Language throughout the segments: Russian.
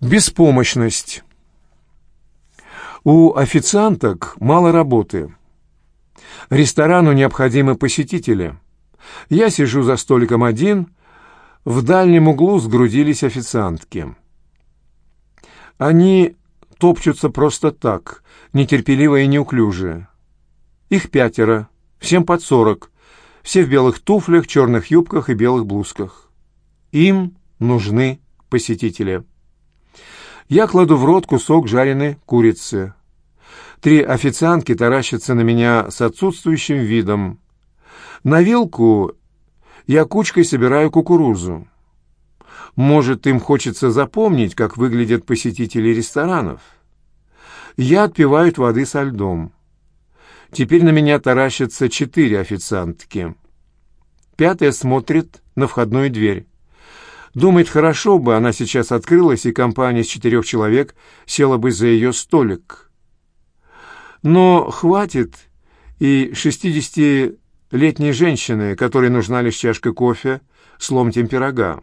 Беспомощность. У официанток мало работы. Ресторану необходимы посетители. Я сижу за столиком один, в дальнем углу сгрудились официантки. Они топчутся просто так, нетерпеливо и неуклюже. Их пятеро, всем под сорок, все в белых туфлях, черных юбках и белых блузках. Им нужны посетители. Я кладу в рот кусок жареной курицы. Три официантки таращатся на меня с отсутствующим видом. На вилку я кучкой собираю кукурузу. Может, им хочется запомнить, как выглядят посетители ресторанов. Я отпиваю воды со льдом. Теперь на меня таращатся четыре официантки. Пятая смотрит на входную дверь. Думает, хорошо бы она сейчас открылась, и компания из четырех человек села бы за ее столик. Но хватит и шестидесятилетней женщины, которой нужна лишь чашка кофе с ломтем пирога.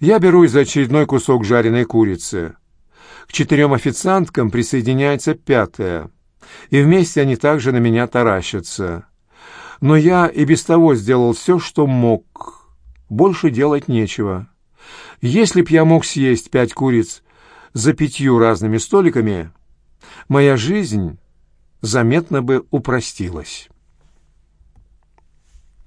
Я берусь за очередной кусок жареной курицы. К четырем официанткам присоединяется пятая, и вместе они также на меня таращатся. Но я и без того сделал все, что мог. Больше делать нечего. Если б я мог съесть пять куриц за пятью разными столиками, моя жизнь заметно бы упростилась».